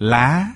lá.